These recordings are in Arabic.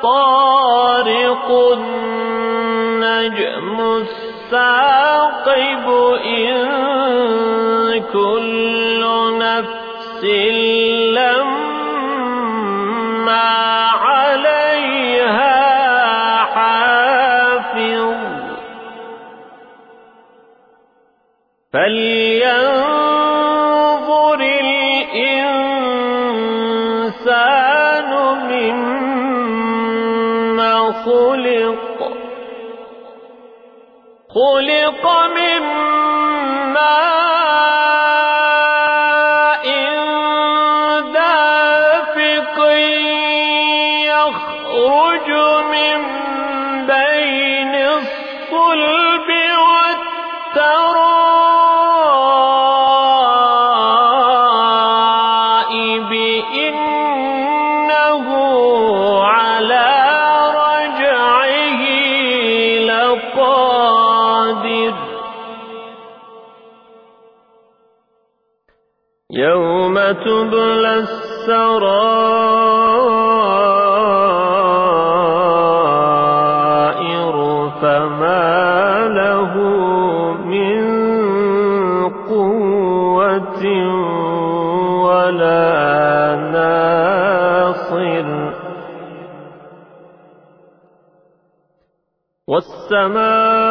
الطارق النجم الساقب إن كل نفس لما عليها حافظ. فلينظر الإنسان خلق. خلق من ماء دافق يخرج من بين الصلب والترائب. إنه يوم تبلى السرائر فما له من قوة ولا ناصر والسماء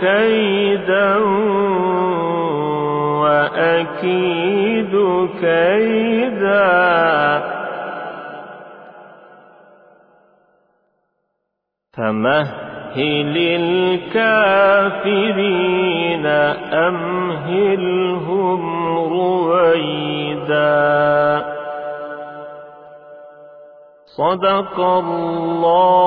كيدا وأكيد كيدا. فمهل الكافرين أمهلهم رويدا. صدق الله